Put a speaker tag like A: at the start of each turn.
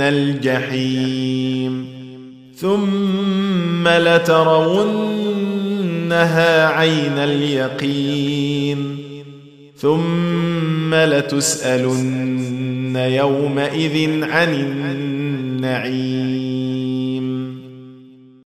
A: لترون الجحيم. ثم لترونها عين اليقين. ثم لتسألن يومئذ عن النعيم.